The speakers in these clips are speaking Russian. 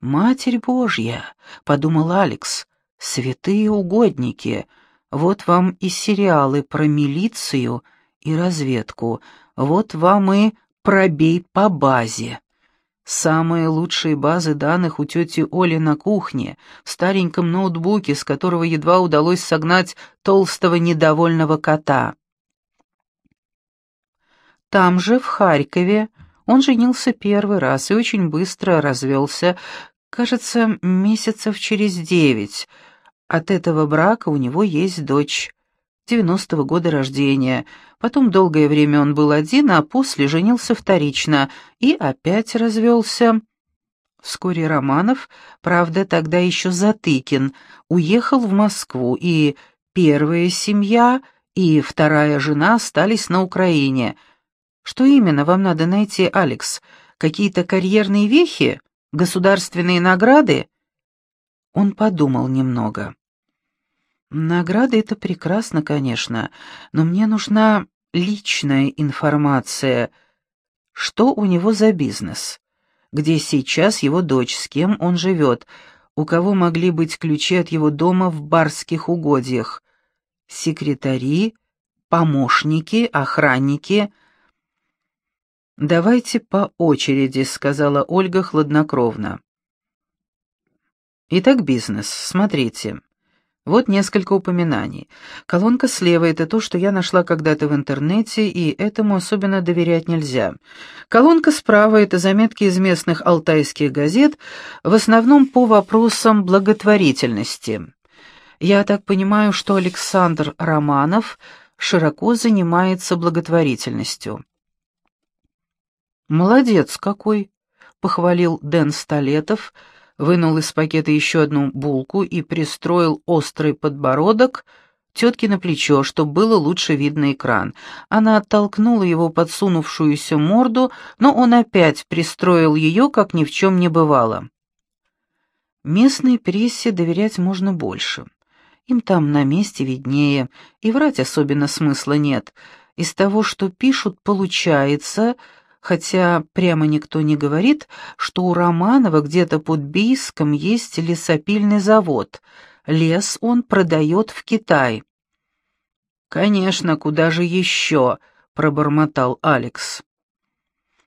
«Матерь Божья!» — подумал Алекс. «Святые угодники! Вот вам и сериалы про милицию и разведку, вот вам и пробей по базе». Самые лучшие базы данных у тети Оли на кухне, в стареньком ноутбуке, с которого едва удалось согнать толстого недовольного кота. Там же, в Харькове, он женился первый раз и очень быстро развелся, кажется, месяцев через девять. От этого брака у него есть дочь, девяностого года рождения. Потом долгое время он был один, а после женился вторично и опять развелся. Вскоре Романов, правда, тогда еще Затыкин, уехал в Москву, и первая семья, и вторая жена остались на Украине. Что именно вам надо найти, Алекс? Какие-то карьерные вехи? Государственные награды?» Он подумал немного. Награды — это прекрасно, конечно, но мне нужна личная информация. Что у него за бизнес? Где сейчас его дочь, с кем он живет? У кого могли быть ключи от его дома в барских угодьях? Секретари, помощники, охранники — «Давайте по очереди», — сказала Ольга хладнокровно. Итак, бизнес. Смотрите. Вот несколько упоминаний. Колонка слева — это то, что я нашла когда-то в интернете, и этому особенно доверять нельзя. Колонка справа — это заметки из местных алтайских газет, в основном по вопросам благотворительности. Я так понимаю, что Александр Романов широко занимается благотворительностью. «Молодец какой!» — похвалил Дэн Столетов — вынул из пакета еще одну булку и пристроил острый подбородок тетке на плечо, чтобы было лучше видно экран. Она оттолкнула его подсунувшуюся морду, но он опять пристроил ее, как ни в чем не бывало. Местной прессе доверять можно больше. Им там на месте виднее, и врать особенно смысла нет. Из того, что пишут, получается, хотя прямо никто не говорит, что у Романова где-то под Бийском есть лесопильный завод. Лес он продает в Китай. «Конечно, куда же еще?» — пробормотал Алекс.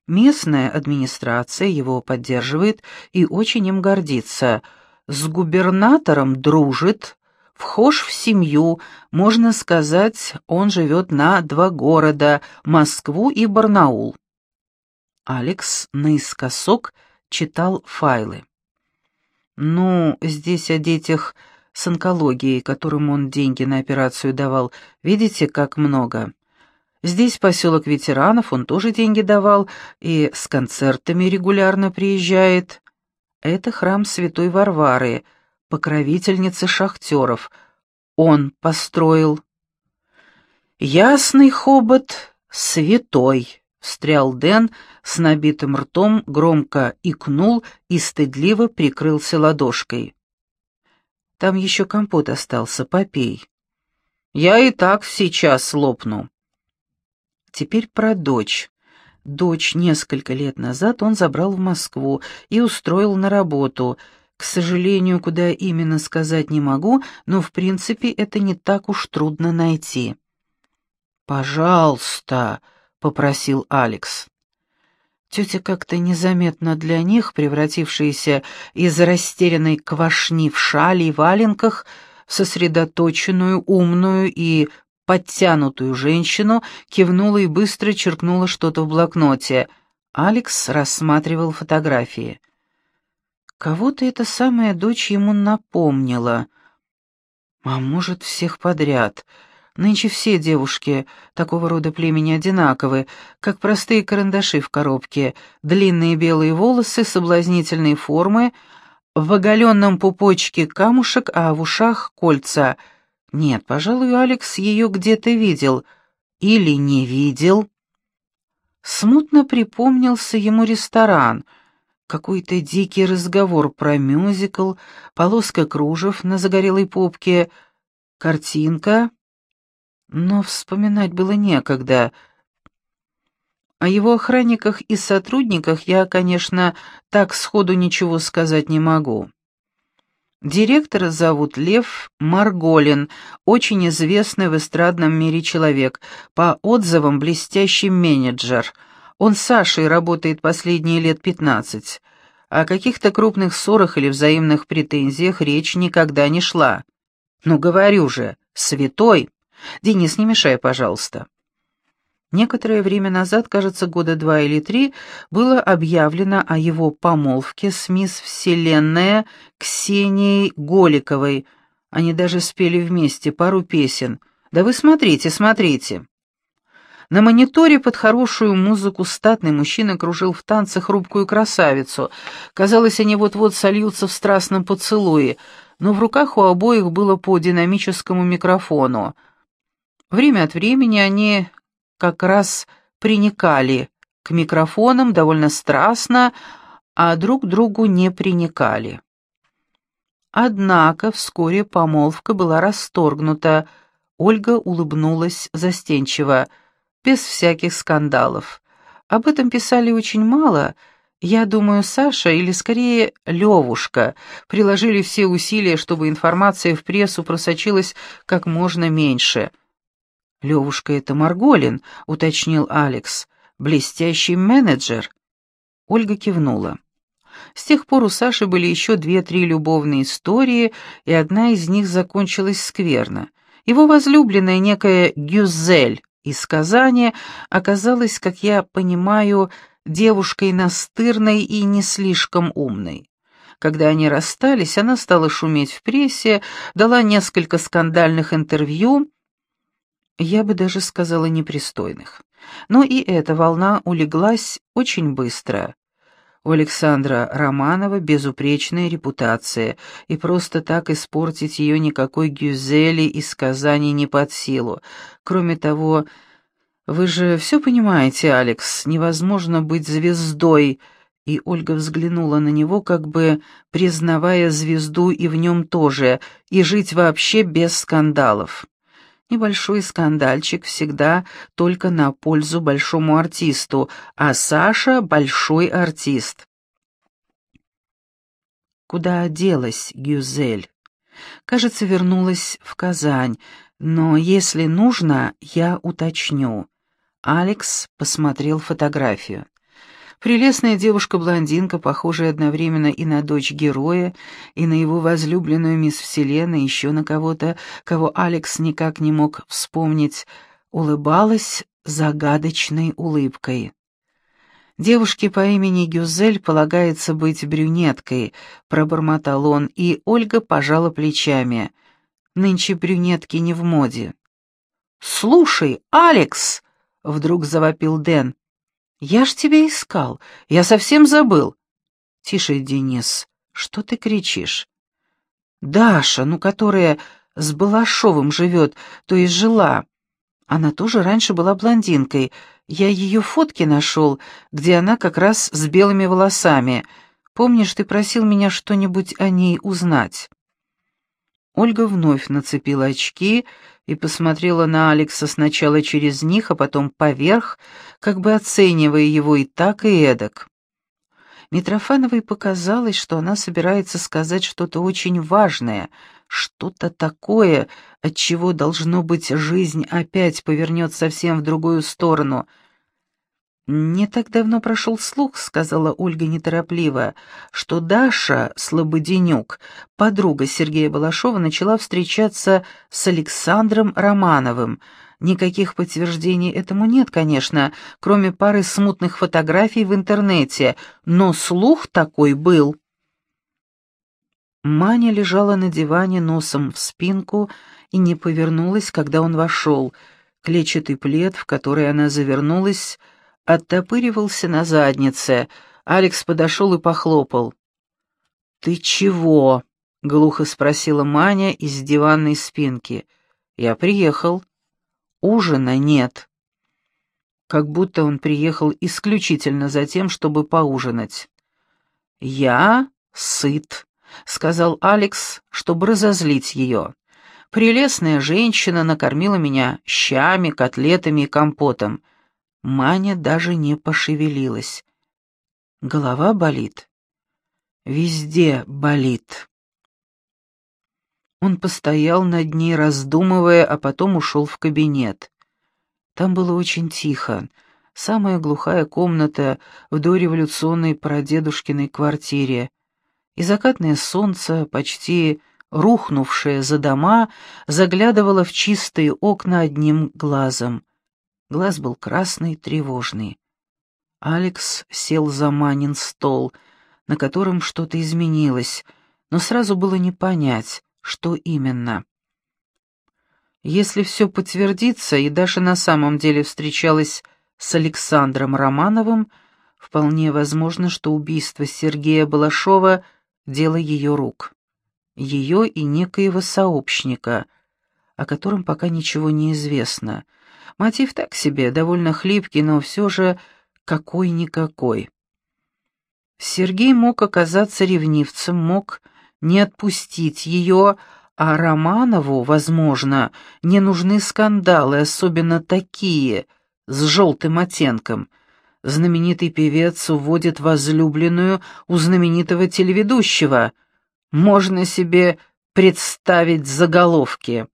Местная администрация его поддерживает и очень им гордится. С губернатором дружит, вхож в семью, можно сказать, он живет на два города — Москву и Барнаул. Алекс наискосок читал файлы. «Ну, здесь о детях с онкологией, которым он деньги на операцию давал. Видите, как много? Здесь поселок ветеранов, он тоже деньги давал, и с концертами регулярно приезжает. Это храм Святой Варвары, покровительницы шахтеров. Он построил. Ясный хобот, святой» встрял Дэн с набитым ртом, громко икнул и стыдливо прикрылся ладошкой. «Там еще компот остался, попей». «Я и так сейчас лопну». Теперь про дочь. Дочь несколько лет назад он забрал в Москву и устроил на работу. К сожалению, куда именно сказать не могу, но в принципе это не так уж трудно найти. «Пожалуйста», — попросил Алекс. Тетя как-то незаметно для них, превратившаяся из растерянной квашни в шали и валенках, сосредоточенную, умную и подтянутую женщину, кивнула и быстро черкнула что-то в блокноте. Алекс рассматривал фотографии. Кого-то эта самая дочь ему напомнила. А может, всех подряд — Нынче все девушки такого рода племени одинаковы, как простые карандаши в коробке, длинные белые волосы, соблазнительные формы, в оголенном пупочке камушек, а в ушах кольца. Нет, пожалуй, Алекс ее где-то видел. Или не видел. Смутно припомнился ему ресторан — какой-то дикий разговор про мюзикл, полоска кружев на загорелой попке, картинка, но вспоминать было некогда. О его охранниках и сотрудниках я, конечно, так сходу ничего сказать не могу. Директора зовут Лев Марголин, очень известный в эстрадном мире человек, по отзывам блестящий менеджер. Он с Сашей работает последние лет пятнадцать. О каких-то крупных ссорах или взаимных претензиях речь никогда не шла. Ну, говорю же, святой. Денис, не мешай, пожалуйста. Некоторое время назад, кажется, года два или три, было объявлено о его помолвке с мисс Вселенная Ксенией Голиковой. Они даже спели вместе пару песен. Да вы смотрите, смотрите. На мониторе под хорошую музыку статный мужчина кружил в танцах хрупкую красавицу. Казалось, они вот-вот сольются в страстном поцелуе, но в руках у обоих было по динамическому микрофону. Время от времени они как раз приникали к микрофонам довольно страстно, а друг другу не приникали. Однако вскоре помолвка была расторгнута. Ольга улыбнулась застенчиво, без всяких скандалов. Об этом писали очень мало. Я думаю, Саша, или скорее Левушка, приложили все усилия, чтобы информация в прессу просочилась как можно меньше — «Левушка — это Марголин», — уточнил Алекс. «Блестящий менеджер». Ольга кивнула. С тех пор у Саши были еще две-три любовные истории, и одна из них закончилась скверно. Его возлюбленная некая Гюзель из Казани оказалась, как я понимаю, девушкой настырной и не слишком умной. Когда они расстались, она стала шуметь в прессе, дала несколько скандальных интервью, я бы даже сказала непристойных. Но и эта волна улеглась очень быстро. У Александра Романова безупречная репутация, и просто так испортить ее никакой Гюзели из Казани не под силу. Кроме того, вы же все понимаете, Алекс, невозможно быть звездой, и Ольга взглянула на него, как бы признавая звезду и в нем тоже, и жить вообще без скандалов. Небольшой скандальчик всегда только на пользу большому артисту, а Саша — большой артист. Куда делась Гюзель? Кажется, вернулась в Казань, но если нужно, я уточню. Алекс посмотрел фотографию. Прелестная девушка-блондинка, похожая одновременно и на дочь героя, и на его возлюбленную мисс Вселенная, еще на кого-то, кого Алекс никак не мог вспомнить, улыбалась загадочной улыбкой. «Девушке по имени Гюзель полагается быть брюнеткой», — пробормотал он, и Ольга пожала плечами. «Нынче брюнетки не в моде». «Слушай, Алекс!» — вдруг завопил Дэн. «Я ж тебя искал. Я совсем забыл». «Тише, Денис. Что ты кричишь?» «Даша, ну, которая с Балашовым живет, то есть жила. Она тоже раньше была блондинкой. Я ее фотки нашел, где она как раз с белыми волосами. Помнишь, ты просил меня что-нибудь о ней узнать?» Ольга вновь нацепила очки и посмотрела на Алекса сначала через них, а потом поверх, как бы оценивая его и так, и эдак. Митрофановой показалось, что она собирается сказать что-то очень важное, что-то такое, от чего должно быть жизнь опять повернет совсем в другую сторону — «Не так давно прошел слух», — сказала Ольга неторопливо, «что Даша Слободенюк, подруга Сергея Балашова, начала встречаться с Александром Романовым. Никаких подтверждений этому нет, конечно, кроме пары смутных фотографий в интернете, но слух такой был». Маня лежала на диване носом в спинку и не повернулась, когда он вошел. Клетчатый плед, в который она завернулась, — оттопыривался на заднице. Алекс подошел и похлопал. «Ты чего?» — глухо спросила Маня из диванной спинки. «Я приехал. Ужина нет». Как будто он приехал исключительно за тем, чтобы поужинать. «Я сыт», — сказал Алекс, чтобы разозлить ее. «Прелестная женщина накормила меня щами, котлетами и компотом. Маня даже не пошевелилась. Голова болит. Везде болит. Он постоял над ней, раздумывая, а потом ушел в кабинет. Там было очень тихо. Самая глухая комната в дореволюционной прадедушкиной квартире. И закатное солнце, почти рухнувшее за дома, заглядывало в чистые окна одним глазом. Глаз был красный, тревожный. Алекс сел за Манин стол, на котором что-то изменилось, но сразу было не понять, что именно. Если все подтвердится, и Даша на самом деле встречалась с Александром Романовым, вполне возможно, что убийство Сергея Балашова — дело ее рук. Ее и некоего сообщника, о котором пока ничего не известно. Мотив так себе, довольно хлипкий, но все же какой-никакой. Сергей мог оказаться ревнивцем, мог не отпустить ее, а Романову, возможно, не нужны скандалы, особенно такие, с желтым оттенком. Знаменитый певец уводит возлюбленную у знаменитого телеведущего. Можно себе представить заголовки.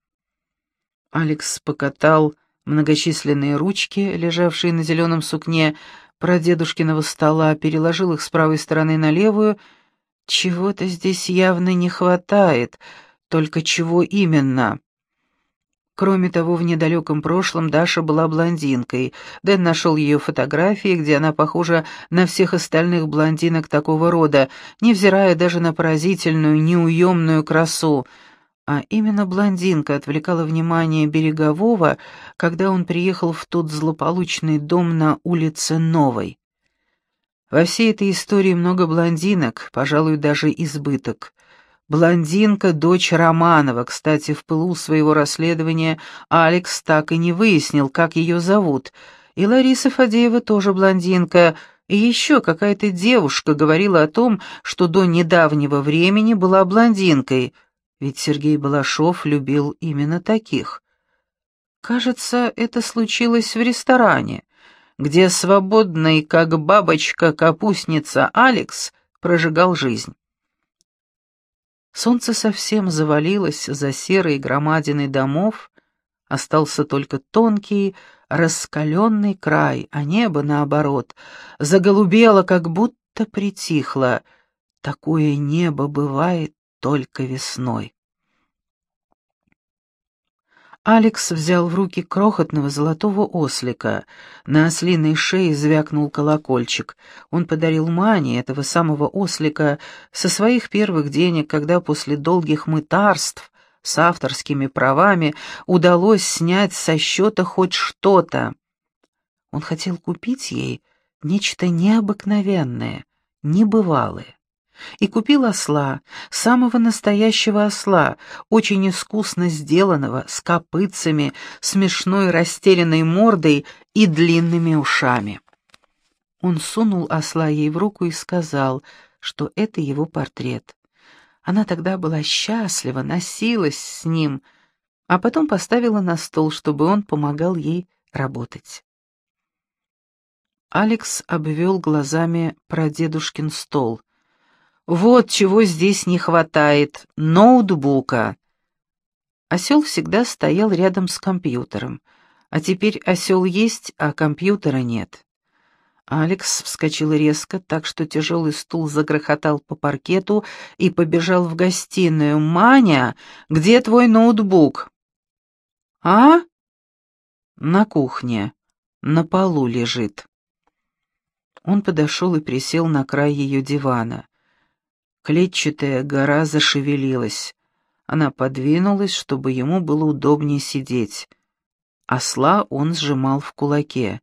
Алекс покатал многочисленные ручки, лежавшие на зеленом сукне прадедушкиного стола, переложил их с правой стороны на левую чего-то здесь явно не хватает, только чего именно? Кроме того, в недалеком прошлом Даша была блондинкой. Дэн нашел ее фотографии, где она похожа на всех остальных блондинок такого рода, невзирая даже на поразительную, неуемную красу. А именно блондинка отвлекала внимание Берегового, когда он приехал в тот злополучный дом на улице Новой. Во всей этой истории много блондинок, пожалуй, даже избыток. Блондинка — дочь Романова. Кстати, в пылу своего расследования Алекс так и не выяснил, как ее зовут. И Лариса Фадеева тоже блондинка. И еще какая-то девушка говорила о том, что до недавнего времени была блондинкой. Ведь Сергей Балашов любил именно таких. Кажется, это случилось в ресторане где свободный, как бабочка-капустница Алекс, прожигал жизнь. Солнце совсем завалилось за серой громадиной домов, остался только тонкий, раскаленный край, а небо, наоборот, заголубело, как будто притихло. Такое небо бывает только весной. Алекс взял в руки крохотного золотого ослика. На ослиной шее звякнул колокольчик. Он подарил Мане этого самого ослика со своих первых денег, когда после долгих мытарств с авторскими правами удалось снять со счета хоть что-то. Он хотел купить ей нечто необыкновенное, небывалое и купил осла, самого настоящего осла, очень искусно сделанного, с копытцами, смешной растерянной мордой и длинными ушами. Он сунул осла ей в руку и сказал, что это его портрет. Она тогда была счастлива, носилась с ним, а потом поставила на стол, чтобы он помогал ей работать. Алекс обвел глазами прадедушкин стол — вот чего здесь не хватает — ноутбука. Осел всегда стоял рядом с компьютером, а теперь осел есть, а компьютера нет. Алекс вскочил резко, так что тяжелый стул загрохотал по паркету и побежал в гостиную. «Маня, где твой ноутбук?» «А?» «На кухне. На полу лежит». Он подошел и присел на край ее дивана. Клетчатая гора зашевелилась. Она подвинулась, чтобы ему было удобнее сидеть. Осла он сжимал в кулаке.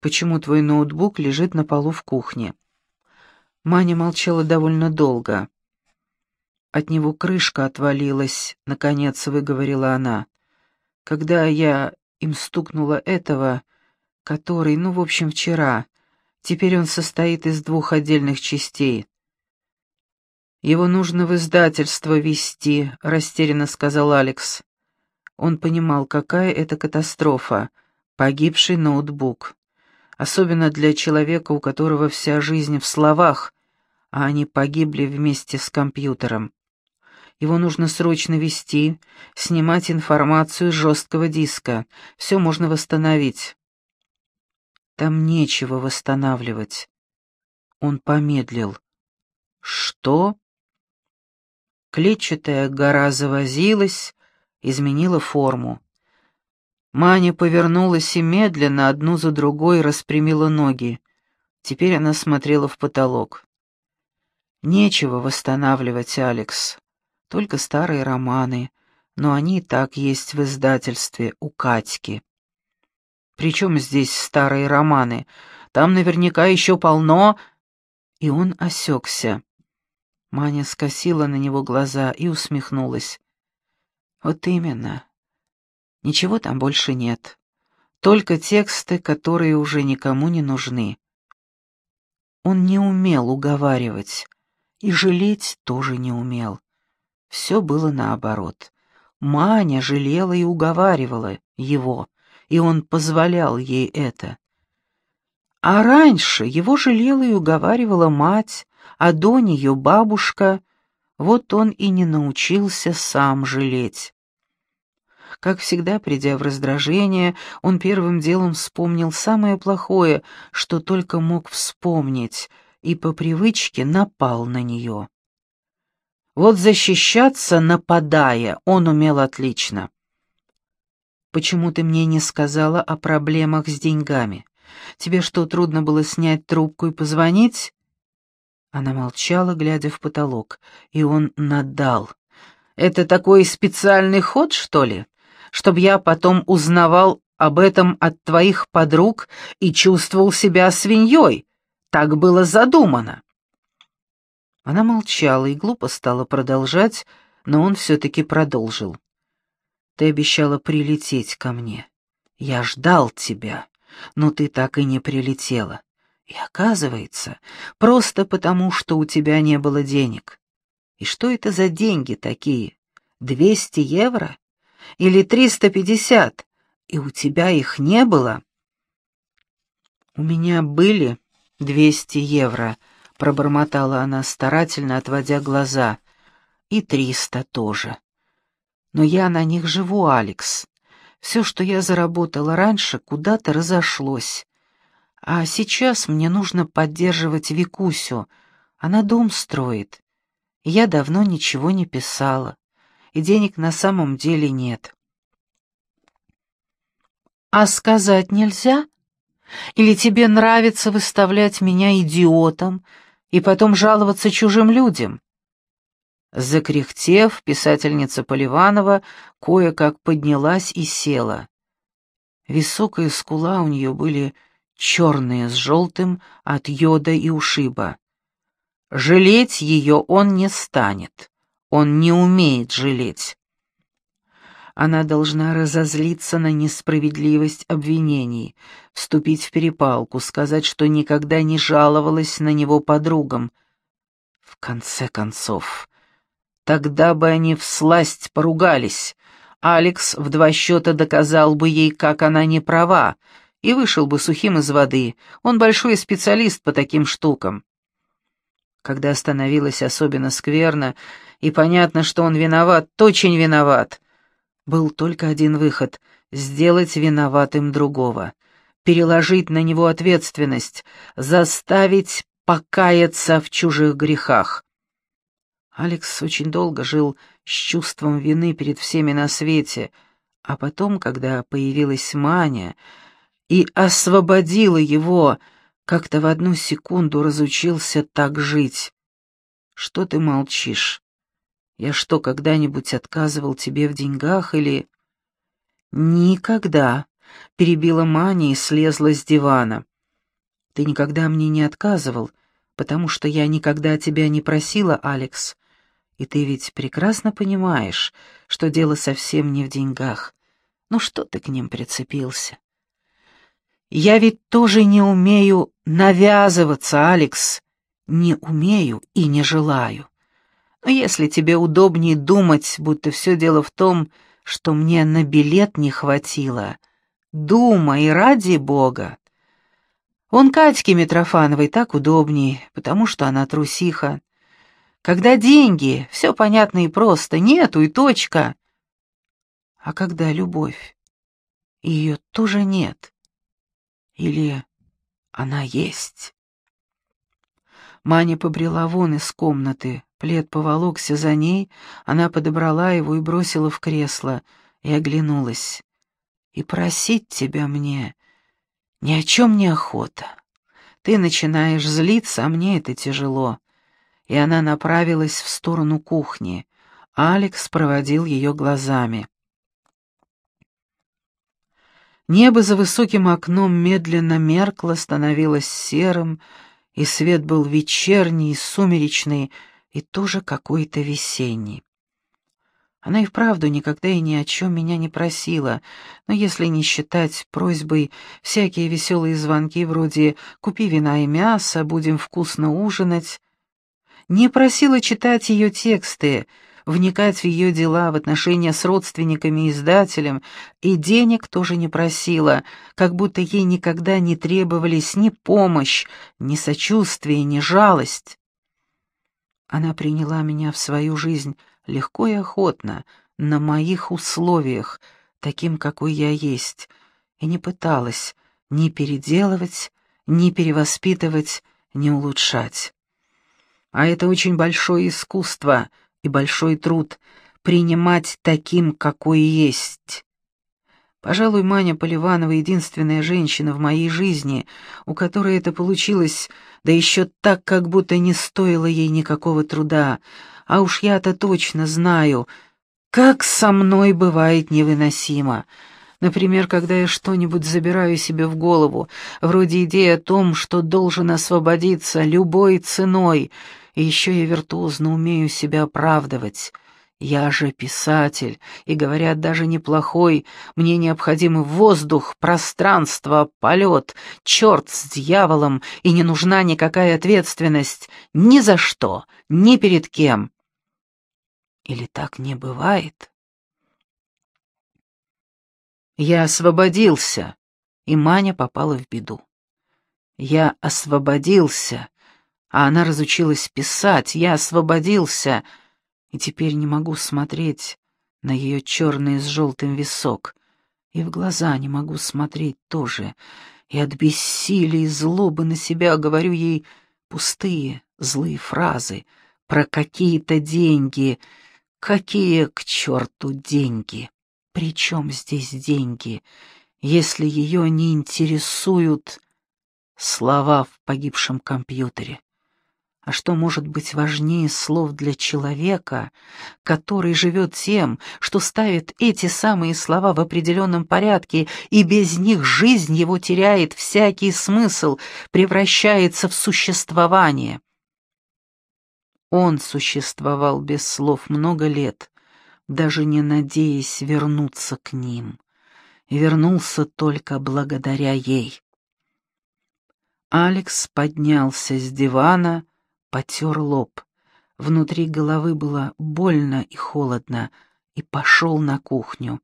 «Почему твой ноутбук лежит на полу в кухне?» Маня молчала довольно долго. От него крышка отвалилась, наконец выговорила она. Когда я им стукнула этого, который, ну, в общем, вчера, теперь он состоит из двух отдельных частей. «Его нужно в издательство вести», — растерянно сказал Алекс. Он понимал, какая это катастрофа. Погибший ноутбук. особенно для человека, у которого вся жизнь в словах, а они погибли вместе с компьютером. Его нужно срочно вести, снимать информацию с жесткого диска. Все можно восстановить. Там нечего восстанавливать. Он помедлил. Что? Клетчатая гора завозилась, изменила форму. Маня повернулась и медленно, одну за другой, распрямила ноги. Теперь она смотрела в потолок. Нечего восстанавливать, Алекс. Только старые романы, но они и так есть в издательстве у Катьки. Причем здесь старые романы? Там наверняка еще полно...» И он осекся. Маня скосила на него глаза и усмехнулась. «Вот именно. Ничего там больше нет. Только тексты, которые уже никому не нужны». Он не умел уговаривать, и жалеть тоже не умел. Все было наоборот. Маня жалела и уговаривала его, и он позволял ей это. А раньше его жалела и уговаривала мать, а до нее бабушка. Вот он и не научился сам жалеть. Как всегда, придя в раздражение, он первым делом вспомнил самое плохое, что только мог вспомнить, и по привычке напал на нее. Вот защищаться, нападая, он умел отлично. «Почему ты мне не сказала о проблемах с деньгами? Тебе что, трудно было снять трубку и позвонить?» Она молчала, глядя в потолок, и он надал. «Это такой специальный ход, что ли? Чтоб я потом узнавал об этом от твоих подруг и чувствовал себя свиньей? Так было задумано». Она молчала и глупо стала продолжать, но он все-таки продолжил. «Ты обещала прилететь ко мне. Я ждал тебя, но ты так и не прилетела. И оказывается, просто потому, что у тебя не было денег. И что это за деньги такие? Двести евро? Или триста пятьдесят? И у тебя их не было?» «У меня были двести евро», — пробормотала она, старательно отводя глаза. «И триста тоже. Но я на них живу, Алекс. Все, что я заработала раньше, куда-то разошлось. А сейчас мне нужно поддерживать Викусю. Она дом строит. Я давно ничего не писала, и денег на самом деле нет». «А сказать нельзя? Или тебе нравится выставлять меня идиотом?» и потом жаловаться чужим людям. Закряхтев, писательница Поливанова кое-как поднялась и села. Высокая скула у нее были черные с желтым от йода и ушиба. Жалеть ее он не станет, он не умеет жалеть. Она должна разозлиться на несправедливость обвинений, вступить в перепалку, сказать, что никогда не жаловалась на него подругам. В конце концов, тогда бы они всласть поругались. Алекс в два счета доказал бы ей, как она не права, и вышел бы сухим из воды. Он большой специалист по таким штукам. Когда становилось особенно скверно, и понятно, что он виноват, очень виноват — был только один выход — сделать виноватым другого, переложить на него ответственность, заставить покаяться в чужих грехах. Алекс очень долго жил с чувством вины перед всеми на свете, а потом, когда появилась Маня и освободила его, как-то в одну секунду разучился так жить. Что ты молчишь? Я что, когда-нибудь отказывал тебе в деньгах или...» «Никогда», — перебила Маня и слезла с дивана. «Ты никогда мне не отказывал, потому что я никогда тебя не просила, Алекс. И ты ведь прекрасно понимаешь, что дело совсем не в деньгах. Ну что ты к ним прицепился?» «Я ведь тоже не умею навязываться, Алекс. Не умею и не желаю. Но если тебе удобнее думать, будто все дело в том, что мне на билет не хватило, думай ради Бога. Вон Катьке Митрофановой так удобней, потому что она трусиха. Когда деньги, все понятно и просто, нету и точка. А когда любовь, ее тоже нет. Или она есть. Маня побрела вон из комнаты, плед поволокся за ней, она подобрала его и бросила в кресло, и оглянулась. «И просить тебя мне ни о чем не охота. Ты начинаешь злиться, а мне это тяжело». И она направилась в сторону кухни. Алекс проводил ее глазами. Небо за высоким окном медленно меркло, становилось серым, и свет был вечерний, сумеречный, и тоже какой-то весенний. Она и вправду никогда и ни о чем меня не просила, но если не считать просьбой всякие веселые звонки вроде «купи вина и мясо, будем вкусно ужинать», не просила читать ее тексты, вникать в ее дела, в отношения с родственниками и издателем, и денег тоже не просила, как будто ей никогда не требовались ни помощь, ни сочувствие, ни жалость. Она приняла меня в свою жизнь легко и охотно, на моих условиях, таким, какой я есть, и не пыталась ни переделывать, ни перевоспитывать, ни улучшать. А это очень большое искусство — и большой труд принимать таким, какой есть. Пожалуй, Маня Поливанова — единственная женщина в моей жизни, у которой это получилось, да еще так, как будто не стоило ей никакого труда. А уж я-то точно знаю, как со мной бывает невыносимо. Например, когда я что-нибудь забираю себе в голову, вроде идеи о том, что должен освободиться любой ценой — и еще я виртуозно умею себя оправдывать. Я же писатель, и, говорят, даже неплохой. Мне необходимы воздух, пространство, полет, черт с дьяволом, и не нужна никакая ответственность ни за что, ни перед кем. Или так не бывает? Я освободился, и Маня попала в беду. Я освободился, а она разучилась писать, я освободился, и теперь не могу смотреть на ее черный с желтым висок, и в глаза не могу смотреть тоже, и от бессилия и злобы на себя говорю ей пустые, злые фразы про какие-то деньги. Какие к черту деньги? При чем здесь деньги, если ее не интересуют слова в погибшем компьютере? А что может быть важнее слов для человека, который живет тем, что ставит эти самые слова в определенном порядке, и без них жизнь его теряет всякий смысл, превращается в существование? Он существовал без слов много лет, даже не надеясь вернуться к ним, вернулся только благодаря ей. Алекс поднялся с дивана, потер лоб. Внутри головы было больно и холодно, и пошел на кухню.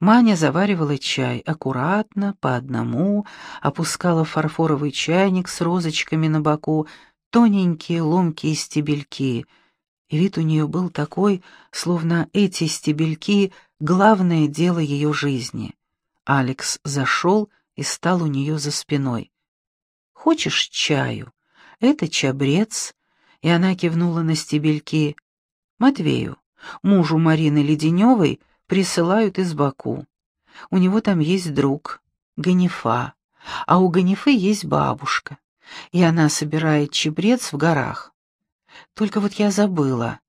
Маня заваривала чай аккуратно, по одному, опускала фарфоровый чайник с розочками на боку, тоненькие ломкие стебельки. И вид у нее был такой, словно эти стебельки — главное дело ее жизни. Алекс зашел и стал у нее за спиной. «Хочешь чаю?» Это чабрец, и она кивнула на стебельки. Матвею, мужу Марины Леденевой, присылают из Баку. У него там есть друг, Ганифа, а у Ганифы есть бабушка, и она собирает чебрец в горах. Только вот я забыла,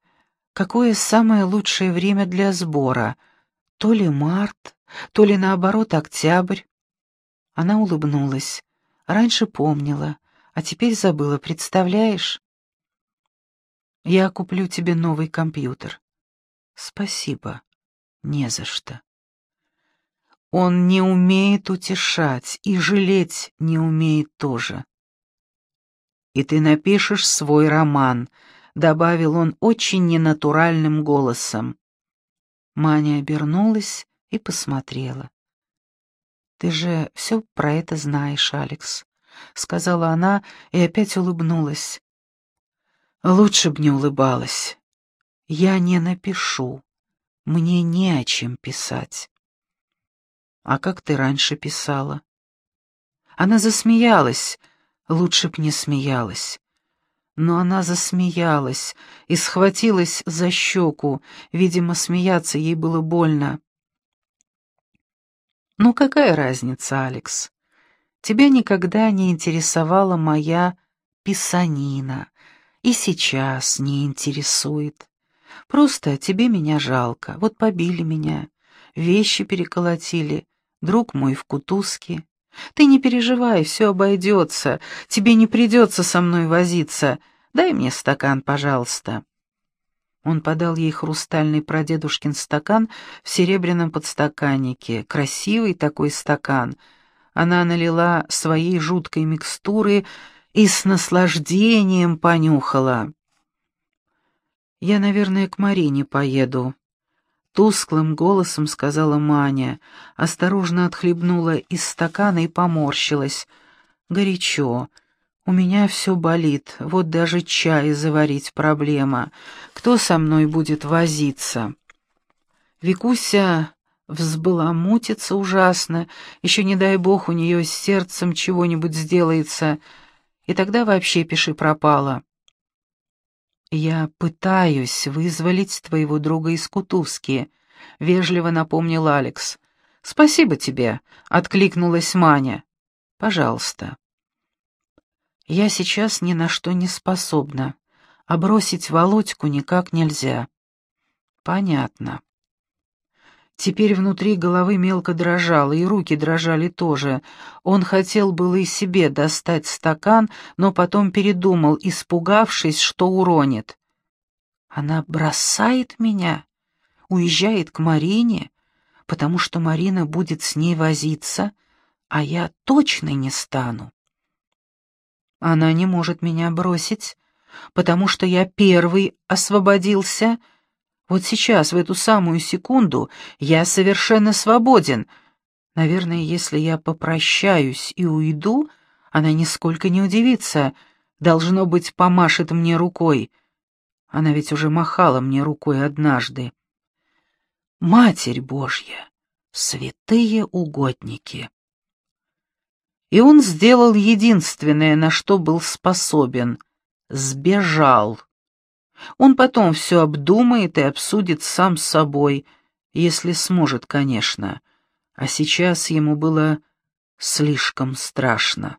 какое самое лучшее время для сбора, то ли март, то ли наоборот октябрь. Она улыбнулась. Раньше помнила, а теперь забыла, представляешь? Я куплю тебе новый компьютер. Спасибо. Не за что. Он не умеет утешать и жалеть не умеет тоже. И ты напишешь свой роман, добавил он очень ненатуральным голосом. Маня обернулась и посмотрела. «Ты же все про это знаешь, Алекс», — сказала она и опять улыбнулась. «Лучше б не улыбалась. Я не напишу. Мне не о чем писать». «А как ты раньше писала?» Она засмеялась, лучше б не смеялась. Но она засмеялась и схватилась за щеку, видимо, смеяться ей было больно. «Ну какая разница, Алекс? Тебя никогда не интересовала моя писанина, и сейчас не интересует. Просто тебе меня жалко, вот побили меня, вещи переколотили, друг мой в кутузке. Ты не переживай, все обойдется, тебе не придется со мной возиться. Дай мне стакан, пожалуйста». Он подал ей хрустальный прадедушкин стакан в серебряном подстаканнике. Красивый такой стакан. Она налила своей жуткой микстуры и с наслаждением понюхала. «Я, наверное, к Марине поеду», — тусклым голосом сказала Маня. Осторожно отхлебнула из стакана и поморщилась. «Горячо». У меня все болит, вот даже чай заварить проблема. Кто со мной будет возиться? Викуся взбаламутится ужасно, еще не дай бог у нее с сердцем чего-нибудь сделается, и тогда вообще пиши пропало. «Я пытаюсь вызволить твоего друга из Кутузки», — вежливо напомнил Алекс. «Спасибо тебе», — откликнулась Маня. «Пожалуйста». Я сейчас ни на что не способна, а бросить Володьку никак нельзя. Понятно. Теперь внутри головы мелко дрожало, и руки дрожали тоже. Он хотел было и себе достать стакан, но потом передумал, испугавшись, что уронит. Она бросает меня, уезжает к Марине, потому что Марина будет с ней возиться, а я точно не стану. Она не может меня бросить, потому что я первый освободился. Вот сейчас, в эту самую секунду, я совершенно свободен. Наверное, если я попрощаюсь и уйду, она нисколько не удивится. Должно быть, помашет мне рукой. Она ведь уже махала мне рукой однажды. Матерь Божья, святые угодники! И он сделал единственное, на что был способен — сбежал. Он потом все обдумает и обсудит сам с собой, если сможет, конечно. А сейчас ему было слишком страшно.